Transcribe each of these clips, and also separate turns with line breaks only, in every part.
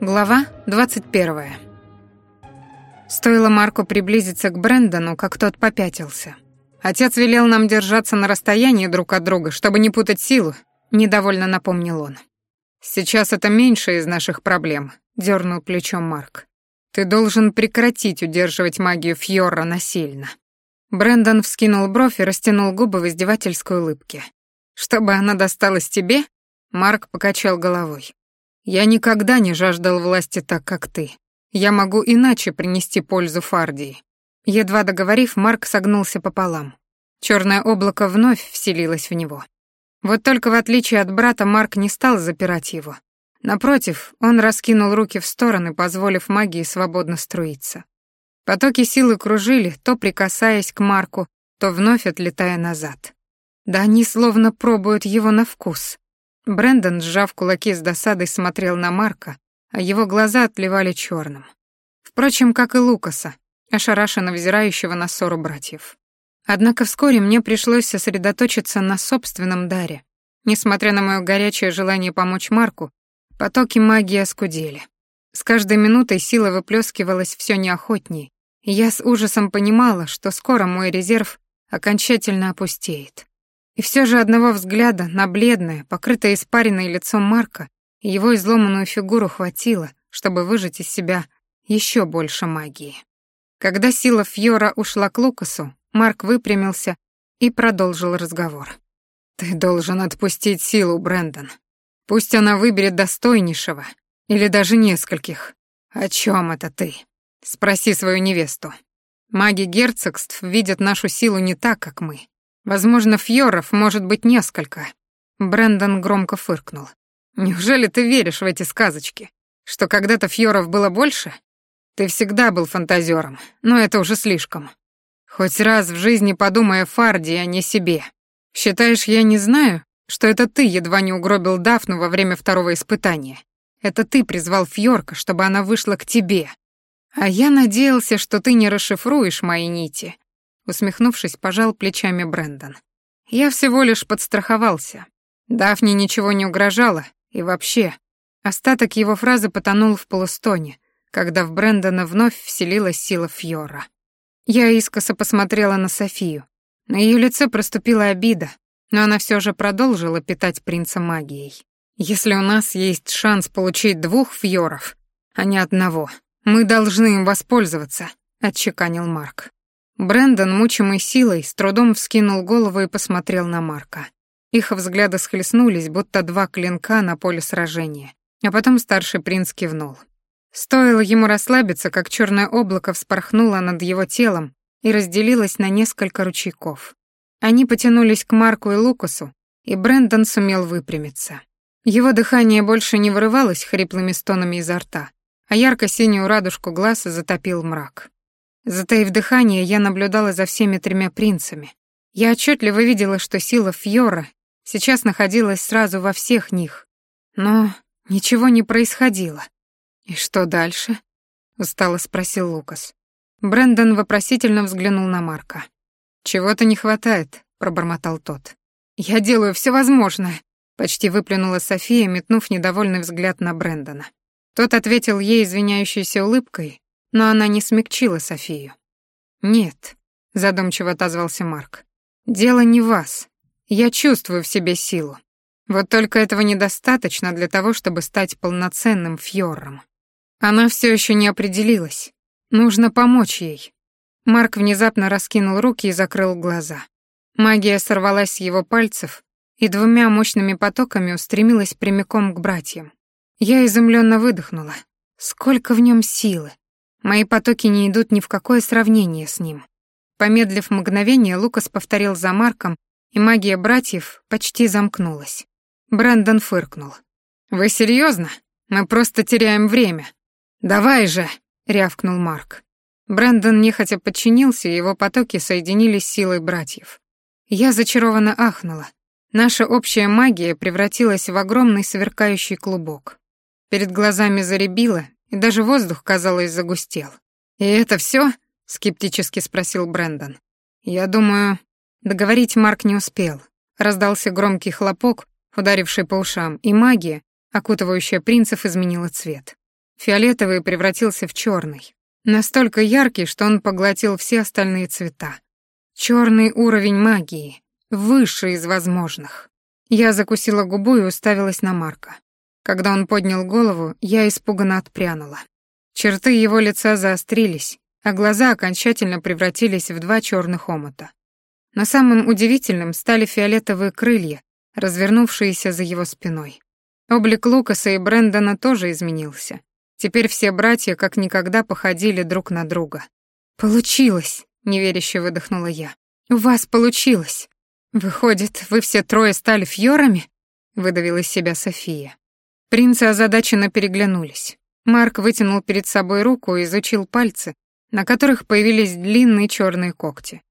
Глава 21. Стоило Марку приблизиться к Брэндону, как тот попятился. Отец велел нам держаться на расстоянии друг от друга, чтобы не путать силу, недовольно напомнил он. Сейчас это меньше из наших проблем, дернул плечом Марк. Ты должен прекратить удерживать магию Фьорра насильно. Брэндон вскинул бровь и растянул губы в издевательской улыбке. Чтобы она досталась тебе? Марк покачал головой. Я никогда не жаждал власти так, как ты. Я могу иначе принести пользу Фардии. Едва договорив, Марк согнулся пополам. Черное облако вновь вселилось в него. Вот только в отличие от брата Марк не стал запирать его. Напротив, он раскинул руки в стороны, позволив магии свободно струиться. Потоки силы кружили, то прикасаясь к Марку, то вновь отлетая назад. Да они словно пробуют его на вкус. Брэндон, сжав кулаки с досадой, смотрел на Марка, а его глаза отливали черным. Впрочем, как и Лукаса, ошарашенно взирающего на ссору братьев. Однако вскоре мне пришлось сосредоточиться на собственном даре. Несмотря на мое горячее желание помочь Марку, потоки магии оскудели. С каждой минутой сила выплескивалась все неохотней, и я с ужасом понимала, что скоро мой резерв окончательно опустеет. И все же одного взгляда на бледное, покрытое испаренное лицо Марка и его изломанную фигуру хватило, чтобы выжать из себя еще больше магии. Когда сила Фьора ушла к Лукасу, Марк выпрямился и продолжил разговор. «Ты должен отпустить силу, Брэндон. Пусть она выберет достойнейшего, или даже нескольких. О чем это ты? Спроси свою невесту. Маги герцогств видят нашу силу не так, как мы. Возможно, фьоров может быть несколько. Брэндон громко фыркнул. Неужели ты веришь в эти сказочки? Что когда-то фьоров было больше? Ты всегда был фантазером, но это уже слишком. Хоть раз в жизни подумай о Фарди, а не себе. Считаешь, я не знаю, что это ты едва не угробил Дафну во время второго испытания? Это ты призвал Фьорка, чтобы она вышла к тебе. А я надеялся, что ты не расшифруешь мои нити, усмехнувшись, пожал плечами Брэндон. Я всего лишь подстраховался. Дафне ничего не угрожало, и вообще, остаток его фразы потонул в полустоне, когда в Брэндона вновь вселилась сила Фьора. Я искоса посмотрела на Софию. На ее лице проступила обида, но она все же продолжила питать принца магией. Если у нас есть шанс получить двух Фьоров, а не одного, мы должны им воспользоваться, отчеканил Марк. Брэндон, мучимый силой, с трудом вскинул голову и посмотрел на Марка. Их взгляды схлестнулись, будто два клинка на поле сражения. А потом старший принц кивнул. Стоило ему расслабиться, как черное облако вспорхнуло над его телом и разделилось на несколько ручейков. Они потянулись к Марку и Лукасу, и Брэндон сумел выпрямиться. Его дыхание больше не вырывалось хриплыми стонами изо рта, а ярко-синюю радужку глаз затопил мрак. Затаив дыхание, я наблюдала за всеми тремя принцами. Я отчетливо видела, что сила Фьора сейчас находилась сразу во всех них. Но ничего не происходило. «И что дальше?» — устало спросил Лукас. Брэндон вопросительно взглянул на Марка. «Чего-то не хватает», — пробормотал тот. «Я делаю все возможное», — почти выплюнула София, метнув недовольный взгляд на Брэндона. Тот ответил ей извиняющейся улыбкой, но она не смягчила Софию. «Нет», — задумчиво отозвался Марк. «Дело не вас. Я чувствую в себе силу. Вот только этого недостаточно для того, чтобы стать полноценным фьором. Она все еще не определилась. Нужно помочь ей». Марк внезапно раскинул руки и закрыл глаза. Магия сорвалась с его пальцев и двумя мощными потоками устремилась прямиком к братьям. Я изумленно выдохнула. Сколько в нем силы! Мои потоки не идут ни в какое сравнение с ним. Помедлив мгновение, Лукас повторил за Марком, и магия братьев почти замкнулась. Брэндон фыркнул. «Вы серьезно? Мы просто теряем время. Давай же!» — рявкнул Марк. Брэндон нехотя подчинился, и его потоки соединились с силой братьев. Я зачарованно ахнула. Наша общая магия превратилась в огромный сверкающий клубок. Перед глазами заребило, и даже воздух, казалось, загустел. «И это все? скептически спросил Брэндон. «Я думаю...» Договорить Марк не успел. Раздался громкий хлопок, ударивший по ушам, и магия, окутывающая принцев, изменила цвет. Фиолетовый превратился в черный, настолько яркий, что он поглотил все остальные цвета. Черный уровень магии, высший из возможных. Я закусила губу и уставилась на Марка. Когда он поднял голову, я испуганно отпрянула. Черты его лица заострились, а глаза окончательно превратились в два черных омута. Но самым удивительным стали фиолетовые крылья, развернувшиеся за его спиной. Облик Лукаса и Брэндона тоже изменился. Теперь все братья как никогда походили друг на друга. «Получилось!» — неверяще выдохнула я. «У вас получилось!» «Выходит, вы все трое стали фьорами?» — выдавила из себя София. Принцы озадаченно переглянулись. Марк вытянул перед собой руку и изучил пальцы, на которых появились длинные черные когти.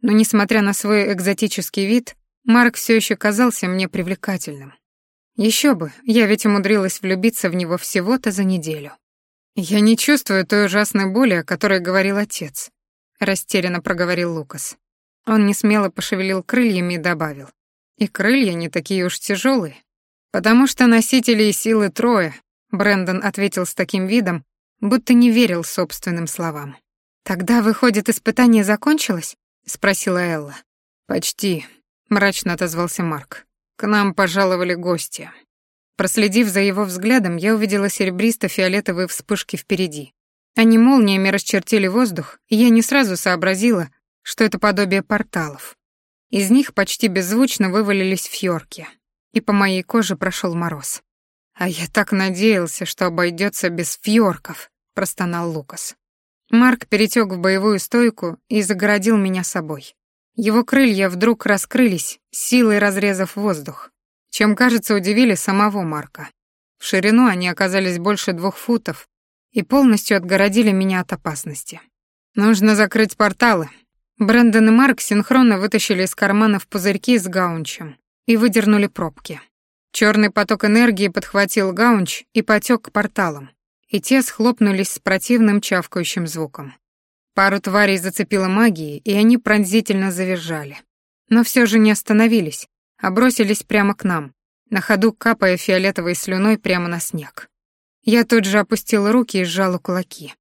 Но, несмотря на свой экзотический вид, Марк все еще казался мне привлекательным. Еще бы, я ведь умудрилась влюбиться в него всего-то за неделю. «Я не чувствую той ужасной боли, о которой говорил отец», — растерянно проговорил Лукас. Он несмело пошевелил крыльями и добавил. «И крылья не такие уж тяжелые, потому что носителей силы трое», — Брэндон ответил с таким видом, будто не верил собственным словам. «Тогда, выходит, испытание закончилось?» — спросила Элла. «Почти», — мрачно отозвался Марк. «К нам пожаловали гости». Проследив за его взглядом, я увидела серебристо-фиолетовые вспышки впереди. Они молниями расчертили воздух, и я не сразу сообразила, что это подобие порталов. Из них почти беззвучно вывалились фьорки, и по моей коже прошел мороз. «А я так надеялся, что обойдется без фьорков», — простонал Лукас. Марк перетек в боевую стойку и загородил меня собой. Его крылья вдруг раскрылись, силой разрезав воздух, чем, кажется, удивили самого Марка. В ширину они оказались больше двух футов и полностью отгородили меня от опасности. «Нужно закрыть порталы». Брэндон и Марк синхронно вытащили из карманов пузырьки с гаунчем и выдернули пробки. Черный поток энергии подхватил гаунч и потек к порталам и те схлопнулись с противным чавкающим звуком. Пару тварей зацепило магией, и они пронзительно завизжали. Но все же не остановились, а бросились прямо к нам, на ходу капая фиолетовой слюной прямо на снег. Я тут же опустила руки и сжала кулаки.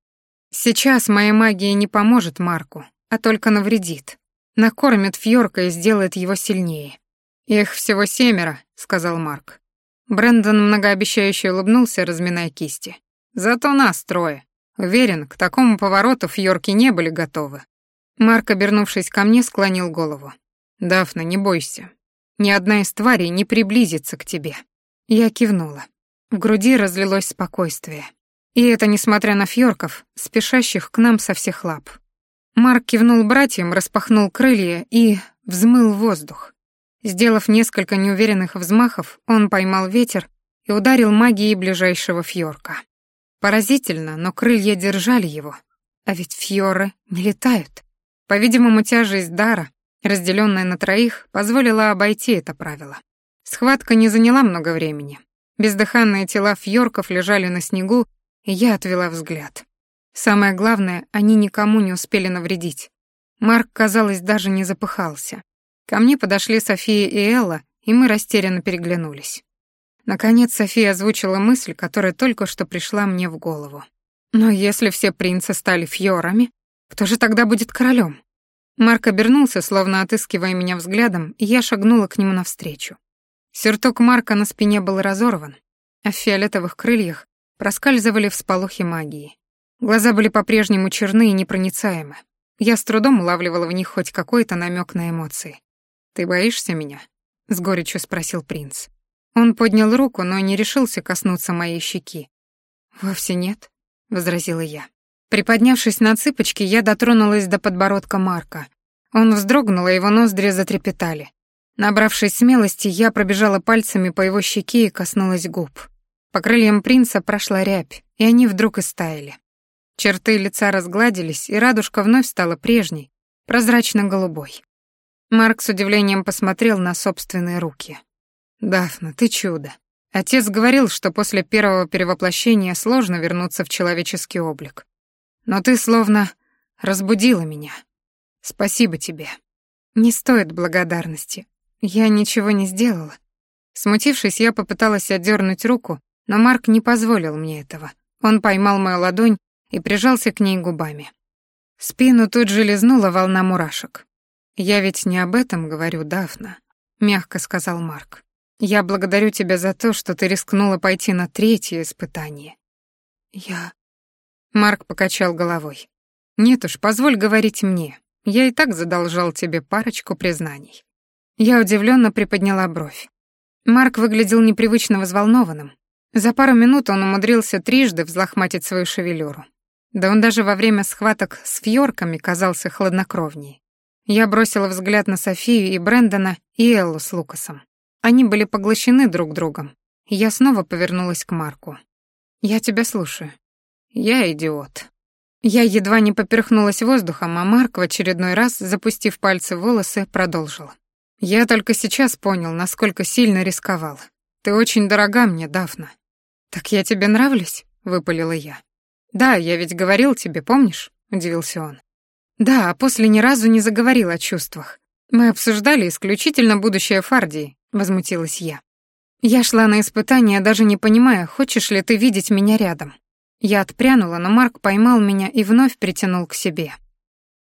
Сейчас моя магия не поможет Марку, а только навредит. Накормит Фьорка и сделает его сильнее. «Их всего семеро», — сказал Марк. Брэндон многообещающе улыбнулся, разминая кисти. Зато нас трое. Уверен, к такому повороту фьорки не были готовы. Марк, обернувшись ко мне, склонил голову. «Дафна, не бойся. Ни одна из тварей не приблизится к тебе». Я кивнула. В груди разлилось спокойствие. И это несмотря на фьорков, спешащих к нам со всех лап. Марк кивнул братьям, распахнул крылья и взмыл воздух. Сделав несколько неуверенных взмахов, он поймал ветер и ударил магией ближайшего фьорка. Поразительно, но крылья держали его. А ведь фьоры не летают. По-видимому, тяжесть дара, разделенная на троих, позволила обойти это правило. Схватка не заняла много времени. Бездыханные тела фьорков лежали на снегу, и я отвела взгляд. Самое главное, они никому не успели навредить. Марк, казалось, даже не запыхался. Ко мне подошли София и Элла, и мы растерянно переглянулись. Наконец София озвучила мысль, которая только что пришла мне в голову. Но если все принцы стали фьорами, кто же тогда будет королем? Марк обернулся, словно отыскивая меня взглядом, и я шагнула к нему навстречу. Сюртук Марка на спине был разорван, а в фиолетовых крыльях проскальзывали всполохи магии. Глаза были по-прежнему черны и непроницаемы. Я с трудом улавливала в них хоть какой-то намек на эмоции. «Ты боишься меня?» — с горечью спросил принц. Он поднял руку, но не решился коснуться моей щеки. «Вовсе нет», — возразила я. Приподнявшись на цыпочки, я дотронулась до подбородка Марка. Он вздрогнул, и его ноздри затрепетали. Набравшись смелости, я пробежала пальцами по его щеке и коснулась губ. По крыльям принца прошла рябь, и они вдруг истаяли. Черты лица разгладились, и радужка вновь стала прежней, прозрачно-голубой. Марк с удивлением посмотрел на собственные руки. «Дафна, ты чудо. Отец говорил, что после первого перевоплощения сложно вернуться в человеческий облик. Но ты словно разбудила меня. Спасибо тебе. Не стоит благодарности. Я ничего не сделала. Смутившись, я попыталась отдернуть руку, но Марк не позволил мне этого. Он поймал мою ладонь и прижался к ней губами. Спину тут же лизнула волна мурашек. «Я ведь не об этом говорю, Дафна», — мягко сказал Марк. «Я благодарю тебя за то, что ты рискнула пойти на третье испытание». «Я...» Марк покачал головой. «Нет уж, позволь говорить мне. Я и так задолжал тебе парочку признаний». Я удивленно приподняла бровь. Марк выглядел непривычно взволнованным. За пару минут он умудрился трижды взлохматить свою шевелюру. Да он даже во время схваток с фьорками казался хладнокровнее. Я бросила взгляд на Софию и Брэндона и Эллу с Лукасом. Они были поглощены друг другом. Я снова повернулась к Марку. «Я тебя слушаю». «Я идиот». Я едва не поперхнулась воздухом, а Марк в очередной раз, запустив пальцы в волосы, продолжил. «Я только сейчас понял, насколько сильно рисковал. Ты очень дорога мне, Дафна. «Так я тебе нравлюсь?» — выпалила я. «Да, я ведь говорил тебе, помнишь?» — удивился он. «Да, а после ни разу не заговорил о чувствах. Мы обсуждали исключительно будущее Фардии», — возмутилась я. Я шла на испытание, даже не понимая, хочешь ли ты видеть меня рядом. Я отпрянула, но Марк поймал меня и вновь притянул к себе.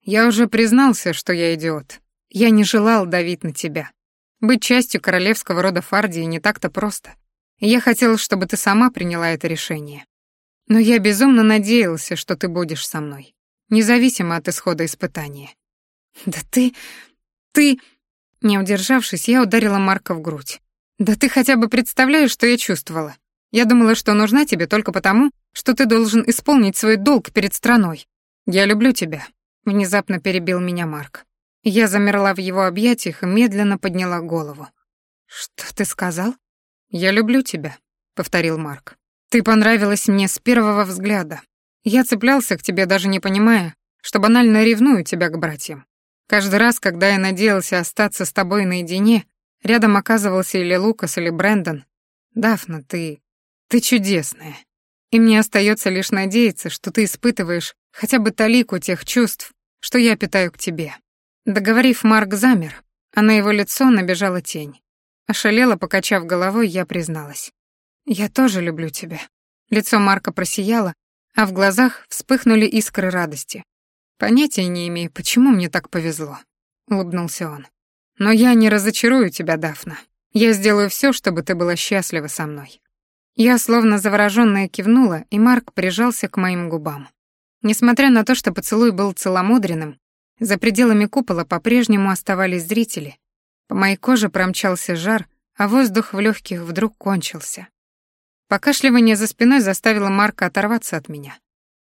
Я уже признался, что я идиот. Я не желал давить на тебя. Быть частью королевского рода Фардии не так-то просто я хотел, чтобы ты сама приняла это решение. Но я безумно надеялся, что ты будешь со мной, независимо от исхода испытания. Да ты... ты... Не удержавшись, я ударила Марка в грудь. Да ты хотя бы представляешь, что я чувствовала? Я думала, что нужна тебе только потому, что ты должен исполнить свой долг перед страной. Я люблю тебя, внезапно перебил меня Марк. Я замерла в его объятиях и медленно подняла голову. Что ты сказал? «Я люблю тебя», — повторил Марк. «Ты понравилась мне с первого взгляда. Я цеплялся к тебе, даже не понимая, что банально ревную тебя к братьям. Каждый раз, когда я надеялся остаться с тобой наедине, рядом оказывался или Лукас, или Брэндон. Дафна, ты... ты чудесная. И мне остается лишь надеяться, что ты испытываешь хотя бы талику тех чувств, что я питаю к тебе». Договорив, Марк замер, а на его лицо набежала тень. Ошалела, покачав головой, я призналась. «Я тоже люблю тебя». Лицо Марка просияло, а в глазах вспыхнули искры радости. «Понятия не имею, почему мне так повезло», — улыбнулся он. «Но я не разочарую тебя, Дафна. Я сделаю все, чтобы ты была счастлива со мной». Я словно заворожённая кивнула, и Марк прижался к моим губам. Несмотря на то, что поцелуй был целомудренным, за пределами купола по-прежнему оставались зрители, по моей коже промчался жар, а воздух в легких вдруг кончился. Покашливание за спиной заставило Марка оторваться от меня.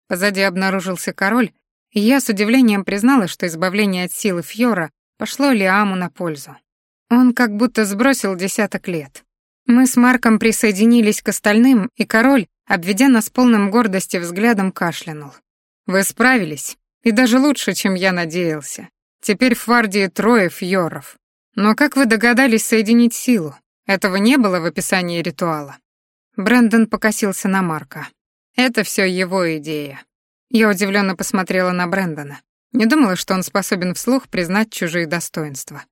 Позади обнаружился король, и я с удивлением признала, что избавление от силы Фьора пошло Лиаму на пользу. Он как будто сбросил десяток лет. Мы с Марком присоединились к остальным, и король, обведя нас полным гордости взглядом, кашлянул. «Вы справились, и даже лучше, чем я надеялся. Теперь в Фардии трое Фьоров. Но как вы догадались соединить силу? Этого не было в описании ритуала. Брэндон покосился на Марка. Это все его идея. Я удивленно посмотрела на Брэндона. Не думала, что он способен вслух признать чужие достоинства.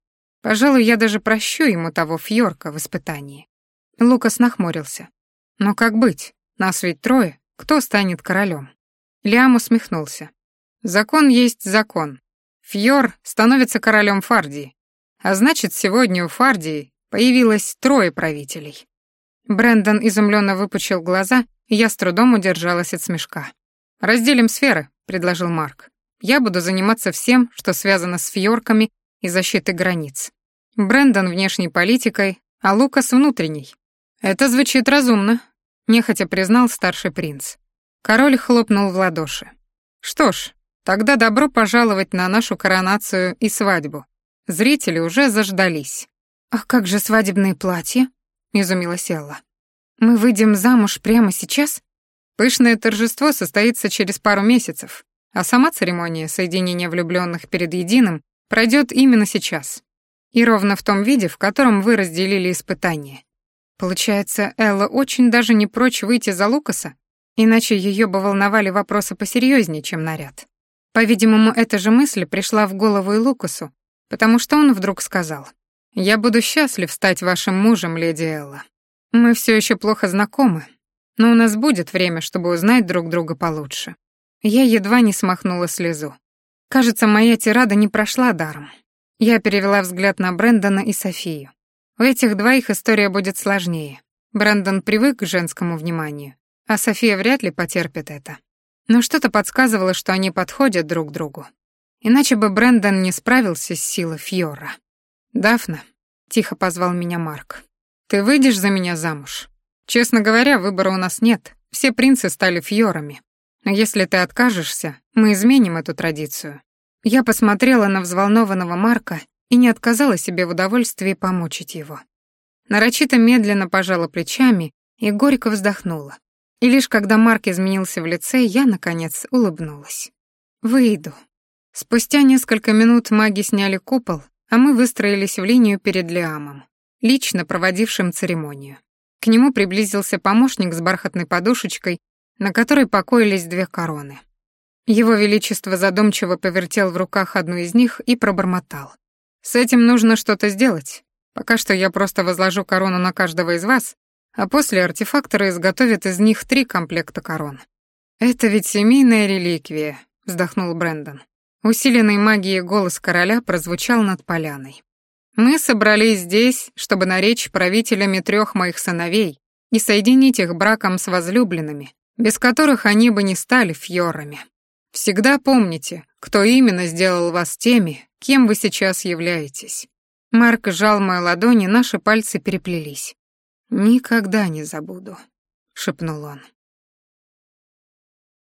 Пожалуй, я даже прощу ему того Фьорка в испытании. Лукас нахмурился. Но как быть? Нас ведь трое. Кто станет королем? Лиам усмехнулся. Закон есть закон. Фьор становится королем Фардии. А значит, сегодня у Фардии появилось трое правителей. Брэндон изумленно выпучил глаза, и я с трудом удержалась от смешка. «Разделим сферы», — предложил Марк. «Я буду заниматься всем, что связано с фьорками и защитой границ. Брэндон внешней политикой, а Лукас внутренней». «Это звучит разумно», — нехотя признал старший принц. Король хлопнул в ладоши. «Что ж, тогда добро пожаловать на нашу коронацию и свадьбу. Зрители уже заждались. «А как же свадебные платья?» — изумилась Элла. «Мы выйдем замуж прямо сейчас?» Пышное торжество состоится через пару месяцев, а сама церемония соединения влюбленных перед единым пройдет именно сейчас. И ровно в том виде, в котором вы разделили испытание. Получается, Элла очень даже не прочь выйти за Лукаса, иначе ее бы волновали вопросы посерьезнее, чем наряд. По-видимому, эта же мысль пришла в голову и Лукасу, потому что он вдруг сказал, «Я буду счастлив стать вашим мужем, леди Элла. Мы все еще плохо знакомы, Но у нас будет время, чтобы узнать друг друга получше. Я едва не смахнула слезу. Кажется, моя тирада не прошла даром. Я перевела взгляд на Брэндона и Софию. У этих двоих история будет сложнее. Брэндон привык к женскому вниманию, а София вряд ли потерпит это. Но что-то подсказывало, что они подходят друг другу. Иначе бы Брэндон не справился с силой Фьора. «Дафна», — тихо позвал меня Марк, — «ты выйдешь за меня замуж? Честно говоря, выбора у нас нет, все принцы стали Фьорами. Но если ты откажешься, мы изменим эту традицию». Я посмотрела на взволнованного Марка и не отказала себе в удовольствии помучить его. Нарочито медленно пожала плечами и горько вздохнула. И лишь когда Марк изменился в лице, я, наконец, улыбнулась. «Выйду». Спустя несколько минут маги сняли купол, а мы выстроились в линию перед Лиамом, лично проводившим церемонию. К нему приблизился помощник с бархатной подушечкой, на которой покоились две короны. Его Величество задумчиво повертел в руках одну из них и пробормотал. «С этим нужно что-то сделать. Пока что я просто возложу корону на каждого из вас, а после артефакторы изготовят из них три комплекта корон». «Это ведь семейная реликвия», — вздохнул Брэндон. Усиленный магией голос короля прозвучал над поляной. «Мы собрались здесь, чтобы наречь правителями трех моих сыновей и соединить их браком с возлюбленными, без которых они бы не стали фьорами. Всегда помните, кто именно сделал вас теми, кем вы сейчас являетесь». Марк сжал мою ладони, наши пальцы переплелись. «Никогда не забуду», — шепнул он.